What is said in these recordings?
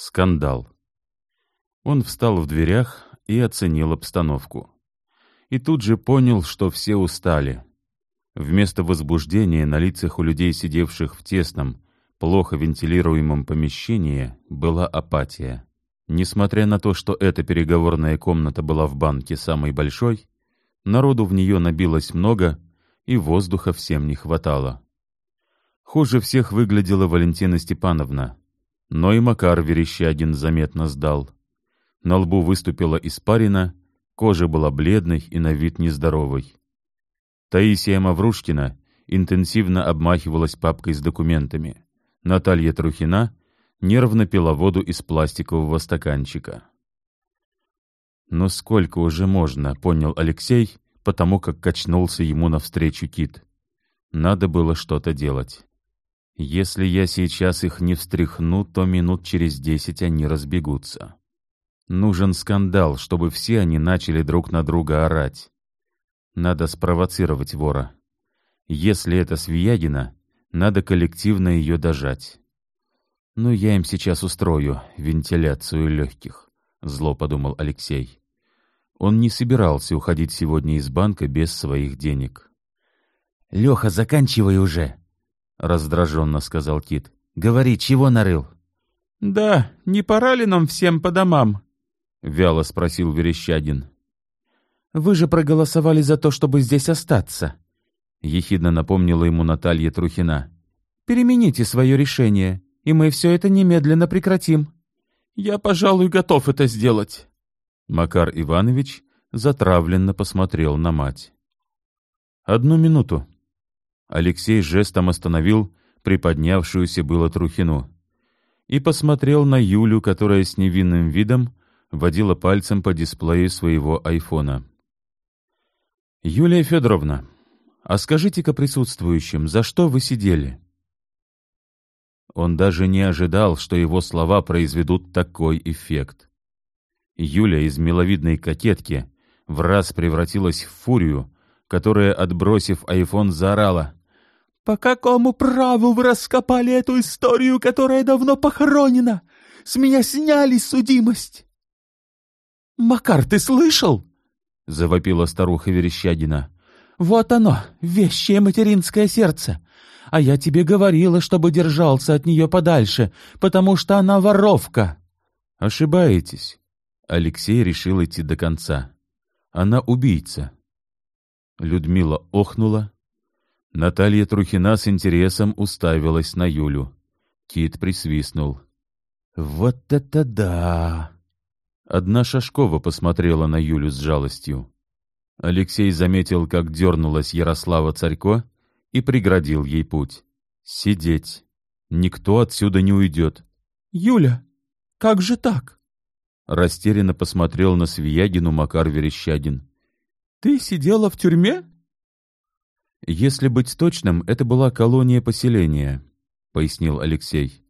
Скандал. Он встал в дверях и оценил обстановку. И тут же понял, что все устали. Вместо возбуждения на лицах у людей, сидевших в тесном, плохо вентилируемом помещении, была апатия. Несмотря на то, что эта переговорная комната была в банке самой большой, народу в нее набилось много, и воздуха всем не хватало. Хуже всех выглядела Валентина Степановна, но и Макар Верещагин заметно сдал. На лбу выступила испарина, кожа была бледной и на вид нездоровой. Таисия Маврушкина интенсивно обмахивалась папкой с документами. Наталья Трухина нервно пила воду из пластикового стаканчика. «Но сколько уже можно?» — понял Алексей, потому как качнулся ему навстречу Кит. Надо было что-то делать. Если я сейчас их не встряхну, то минут через десять они разбегутся. Нужен скандал, чтобы все они начали друг на друга орать. Надо спровоцировать вора. Если это Свиягина, надо коллективно ее дожать. «Ну, я им сейчас устрою вентиляцию легких», — зло подумал Алексей. Он не собирался уходить сегодня из банка без своих денег. «Леха, заканчивай уже», — раздраженно сказал Кит. «Говори, чего нарыл?» «Да, не пора ли нам всем по домам?» — вяло спросил Верещагин. «Вы же проголосовали за то, чтобы здесь остаться», — ехидно напомнила ему Наталья Трухина. «Перемените свое решение, и мы все это немедленно прекратим». «Я, пожалуй, готов это сделать». Макар Иванович затравленно посмотрел на мать. «Одну минуту». Алексей жестом остановил приподнявшуюся было Трухину и посмотрел на Юлю, которая с невинным видом водила пальцем по дисплею своего айфона. «Юлия Федоровна, а скажите-ка присутствующим, за что вы сидели?» Он даже не ожидал, что его слова произведут такой эффект. Юля из миловидной кокетки в раз превратилась в фурию, которая, отбросив айфон, заорала. «По какому праву вы раскопали эту историю, которая давно похоронена? С меня сняли судимость!» «Макар, ты слышал?» — завопила старуха Верещагина. «Вот оно, вещее материнское сердце. А я тебе говорила, чтобы держался от нее подальше, потому что она воровка». «Ошибаетесь». Алексей решил идти до конца. «Она убийца». Людмила охнула. Наталья Трухина с интересом уставилась на Юлю. Кит присвистнул. «Вот это да!» Одна Шашкова посмотрела на Юлю с жалостью. Алексей заметил, как дернулась Ярослава Царько и преградил ей путь. «Сидеть! Никто отсюда не уйдет!» «Юля, как же так?» Растерянно посмотрел на Свиягину Макар Верещагин. «Ты сидела в тюрьме?» «Если быть точным, это была колония поселения», — пояснил Алексей.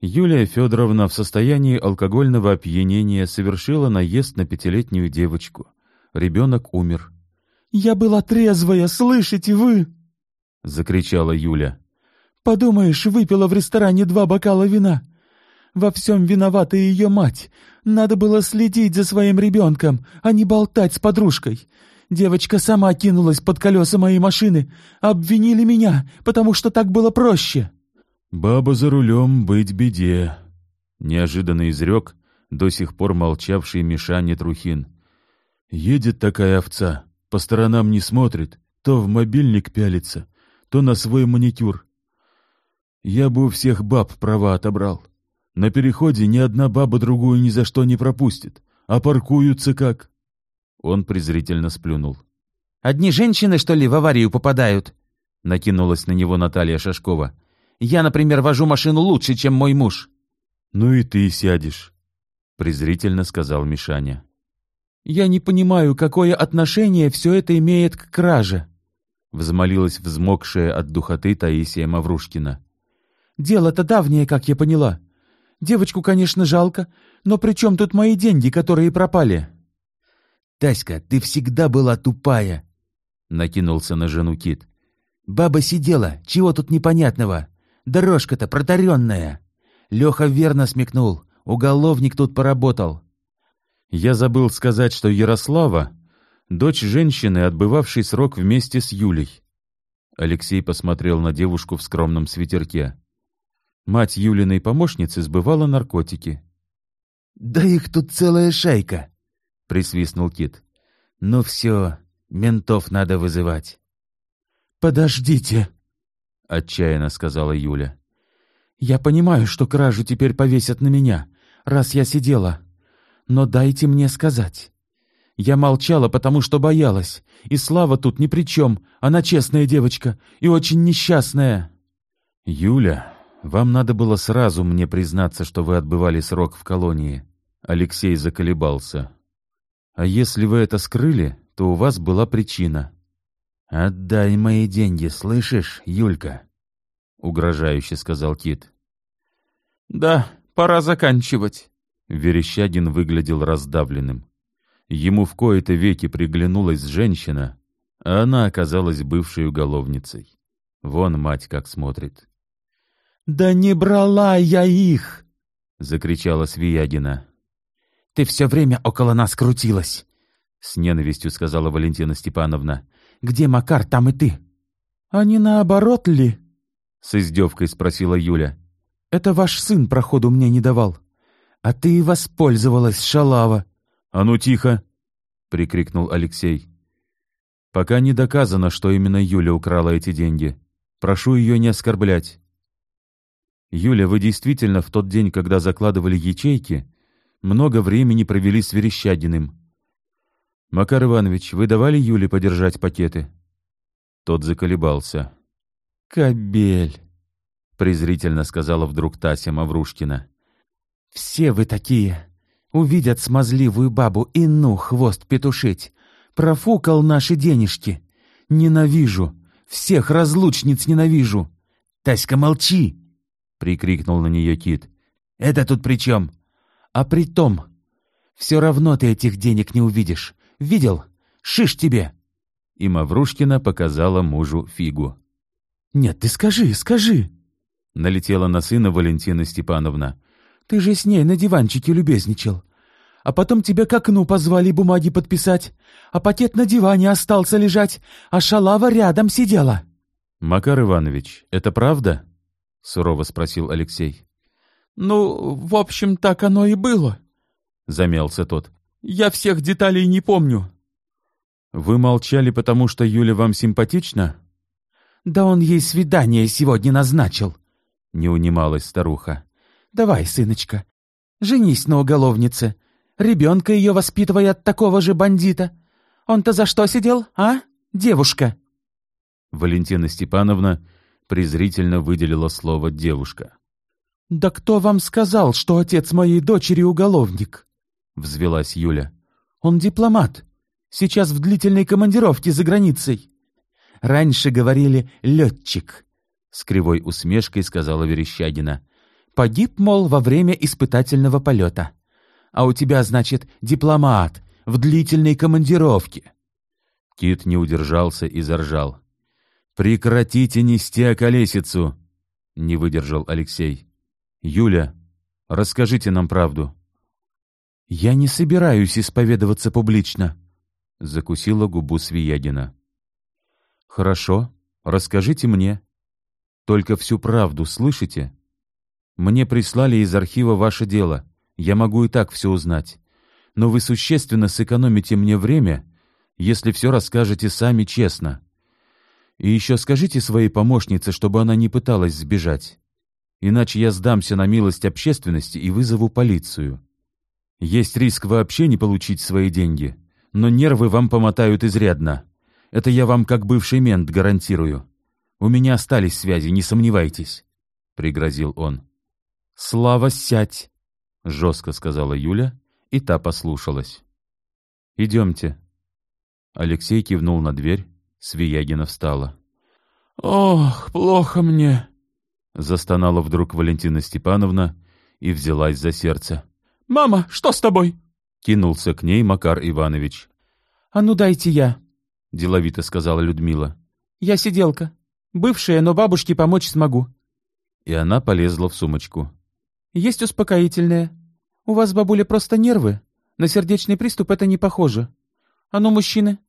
Юлия Федоровна в состоянии алкогольного опьянения совершила наезд на пятилетнюю девочку. Ребенок умер. «Я была трезвая, слышите вы?» — закричала Юля. «Подумаешь, выпила в ресторане два бокала вина. Во всем виновата ее мать. Надо было следить за своим ребенком, а не болтать с подружкой. Девочка сама кинулась под колеса моей машины. Обвинили меня, потому что так было проще». «Баба за рулем быть беде», — неожиданно изрек до сих пор молчавший Мишаня Трухин. «Едет такая овца, по сторонам не смотрит, то в мобильник пялится, то на свой маникюр. Я бы у всех баб права отобрал. На переходе ни одна баба другую ни за что не пропустит, а паркуются как...» Он презрительно сплюнул. «Одни женщины, что ли, в аварию попадают?» — накинулась на него Наталья Шашкова. Я, например, вожу машину лучше, чем мой муж». «Ну и ты сядешь», — презрительно сказал Мишаня. «Я не понимаю, какое отношение все это имеет к краже», — взмолилась взмокшая от духоты Таисия Маврушкина. «Дело-то давнее, как я поняла. Девочку, конечно, жалко, но при чем тут мои деньги, которые пропали?» «Таська, ты всегда была тупая», — накинулся на жену Кит. «Баба сидела, чего тут непонятного?» Дорожка-то протаренная. Леха верно смекнул. Уголовник тут поработал». Я забыл сказать, что Ярослава — дочь женщины, отбывавшей срок вместе с Юлей. Алексей посмотрел на девушку в скромном свитерке. Мать Юлиной помощницы сбывала наркотики. «Да их тут целая шайка!» — присвистнул Кит. «Ну все, ментов надо вызывать». «Подождите!» — отчаянно сказала Юля. «Я понимаю, что кражу теперь повесят на меня, раз я сидела. Но дайте мне сказать. Я молчала, потому что боялась, и Слава тут ни при чем, она честная девочка и очень несчастная». «Юля, вам надо было сразу мне признаться, что вы отбывали срок в колонии». Алексей заколебался. «А если вы это скрыли, то у вас была причина». «Отдай мои деньги, слышишь, Юлька?» — угрожающе сказал Кит. «Да, пора заканчивать». Верещагин выглядел раздавленным. Ему в кои-то веки приглянулась женщина, а она оказалась бывшей уголовницей. Вон мать как смотрит. «Да не брала я их!» — закричала Свиягина. «Ты все время около нас крутилась!» — с ненавистью сказала Валентина Степановна. Где Макар, там и ты. А не наоборот ли? С издевкой спросила Юля. Это ваш сын проходу мне не давал. А ты воспользовалась, шалава. А ну тихо! Прикрикнул Алексей. Пока не доказано, что именно Юля украла эти деньги. Прошу ее не оскорблять. Юля, вы действительно в тот день, когда закладывали ячейки, много времени провели с Верещагиным. «Макар Иванович, вы давали Юле подержать пакеты?» Тот заколебался. «Кобель!» — презрительно сказала вдруг Тася Маврушкина. «Все вы такие! Увидят смазливую бабу и ну хвост петушить! Профукал наши денежки! Ненавижу! Всех разлучниц ненавижу! Таська, молчи!» — прикрикнул на нее Кит. «Это тут при чем? А при том, все равно ты этих денег не увидишь. Видел? Шиш тебе!» И Маврушкина показала мужу фигу. «Нет, ты скажи, скажи!» Налетела на сына Валентина Степановна. «Ты же с ней на диванчике любезничал. А потом тебя к окну позвали бумаги подписать, а пакет на диване остался лежать, а шалава рядом сидела». «Макар Иванович, это правда?» — сурово спросил Алексей. «Ну, в общем, так оно и было», — замялся тот. Я всех деталей не помню. Вы молчали, потому что Юля вам симпатична? Да он ей свидание сегодня назначил, не унималась старуха. Давай, сыночка, женись на уголовнице. Ребенка ее воспитывай от такого же бандита. Он-то за что сидел, а, девушка? Валентина Степановна презрительно выделила слово «девушка». «Да кто вам сказал, что отец моей дочери уголовник?» — взвелась Юля. «Он дипломат. Сейчас в длительной командировке за границей». «Раньше говорили «летчик», — с кривой усмешкой сказала Верещагина. «Погиб, мол, во время испытательного полета. А у тебя, значит, дипломат в длительной командировке». Кит не удержался и заржал. «Прекратите нести околесицу!» — не выдержал Алексей. «Юля, расскажите нам правду». «Я не собираюсь исповедоваться публично», — закусила губу Свиягина. «Хорошо, расскажите мне. Только всю правду, слышите? Мне прислали из архива ваше дело, я могу и так все узнать. Но вы существенно сэкономите мне время, если все расскажете сами честно. И еще скажите своей помощнице, чтобы она не пыталась сбежать. Иначе я сдамся на милость общественности и вызову полицию». Есть риск вообще не получить свои деньги, но нервы вам помотают изрядно. Это я вам как бывший мент гарантирую. У меня остались связи, не сомневайтесь», — пригрозил он. «Слава, сядь!» — жестко сказала Юля, и та послушалась. «Идемте». Алексей кивнул на дверь, Свиягина встала. «Ох, плохо мне!» — застонала вдруг Валентина Степановна и взялась за сердце. «Мама, что с тобой?» Кинулся к ней Макар Иванович. «А ну дайте я», — деловито сказала Людмила. «Я сиделка. Бывшая, но бабушке помочь смогу». И она полезла в сумочку. «Есть успокоительное. «У вас, бабуля, просто нервы. На сердечный приступ это не похоже. А ну, мужчины,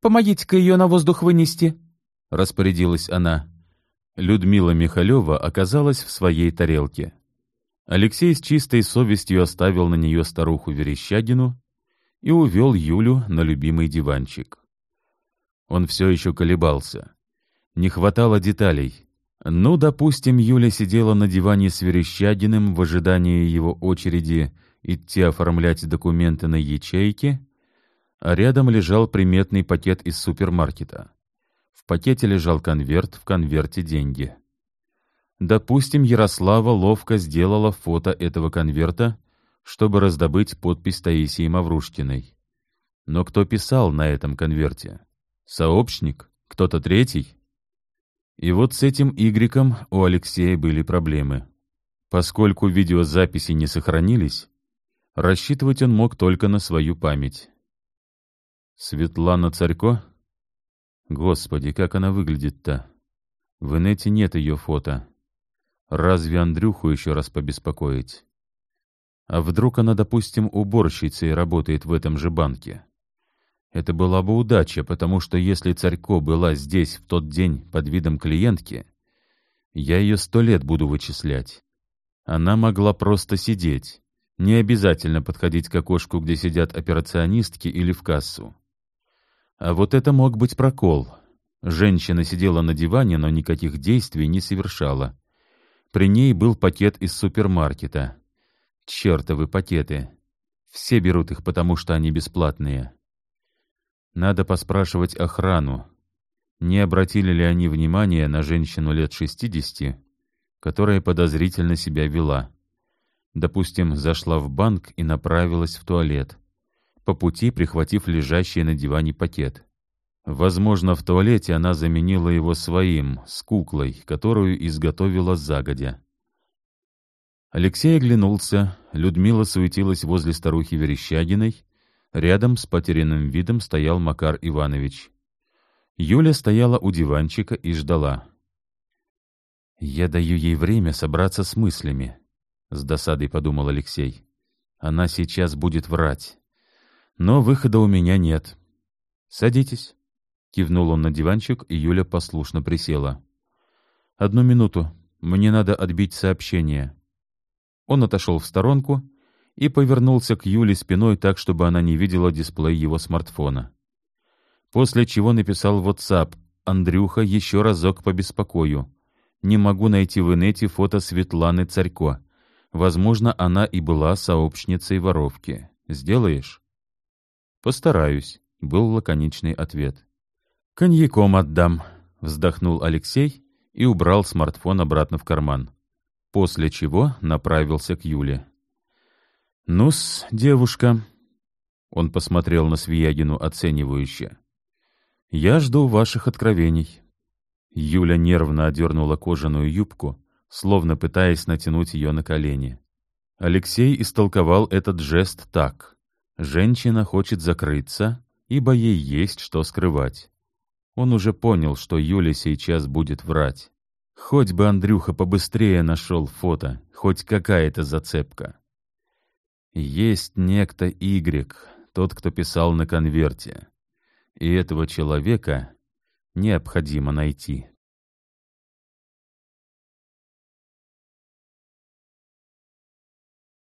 помогите-ка ее на воздух вынести», — распорядилась она. Людмила Михалева оказалась в своей тарелке. Алексей с чистой совестью оставил на нее старуху Верещагину и увел Юлю на любимый диванчик. Он все еще колебался. Не хватало деталей. Ну, допустим, Юля сидела на диване с Верещагиным в ожидании его очереди идти оформлять документы на ячейке, а рядом лежал приметный пакет из супермаркета. В пакете лежал конверт, в конверте деньги. Допустим, Ярослава ловко сделала фото этого конверта, чтобы раздобыть подпись Таисии Маврушкиной. Но кто писал на этом конверте? Сообщник? Кто-то третий? И вот с этим Игреком у Алексея были проблемы. Поскольку видеозаписи не сохранились, рассчитывать он мог только на свою память. Светлана Царько? Господи, как она выглядит-то? В инете нет ее фото. Разве Андрюху еще раз побеспокоить? А вдруг она, допустим, уборщицей работает в этом же банке? Это была бы удача, потому что если Царько была здесь в тот день под видом клиентки, я ее сто лет буду вычислять. Она могла просто сидеть, не обязательно подходить к окошку, где сидят операционистки или в кассу. А вот это мог быть прокол. Женщина сидела на диване, но никаких действий не совершала. При ней был пакет из супермаркета. Чертовы пакеты. Все берут их, потому что они бесплатные. Надо поспрашивать охрану, не обратили ли они внимания на женщину лет шестидесяти, которая подозрительно себя вела. Допустим, зашла в банк и направилась в туалет, по пути прихватив лежащий на диване пакет. Возможно, в туалете она заменила его своим, с куклой, которую изготовила загодя. Алексей оглянулся, Людмила суетилась возле старухи Верещагиной, Рядом с потерянным видом стоял Макар Иванович. Юля стояла у диванчика и ждала. «Я даю ей время собраться с мыслями», — с досадой подумал Алексей. «Она сейчас будет врать. Но выхода у меня нет. Садитесь». Кивнул он на диванчик, и Юля послушно присела. «Одну минуту. Мне надо отбить сообщение». Он отошел в сторонку и повернулся к Юле спиной так, чтобы она не видела дисплей его смартфона. После чего написал в WhatsApp «Андрюха, еще разок побеспокою. Не могу найти в инете фото Светланы Царько. Возможно, она и была сообщницей воровки. Сделаешь?» «Постараюсь», — был лаконичный ответ. «Коньяком отдам», — вздохнул Алексей и убрал смартфон обратно в карман. После чего направился к Юле. «Ну-с, девушка», — он посмотрел на Свиягину оценивающе, — «я жду ваших откровений». Юля нервно одернула кожаную юбку, словно пытаясь натянуть ее на колени. Алексей истолковал этот жест так. Женщина хочет закрыться, ибо ей есть что скрывать. Он уже понял, что Юля сейчас будет врать. Хоть бы Андрюха побыстрее нашел фото, хоть какая-то зацепка. Есть некто Y, тот, кто писал на конверте. И этого человека необходимо найти.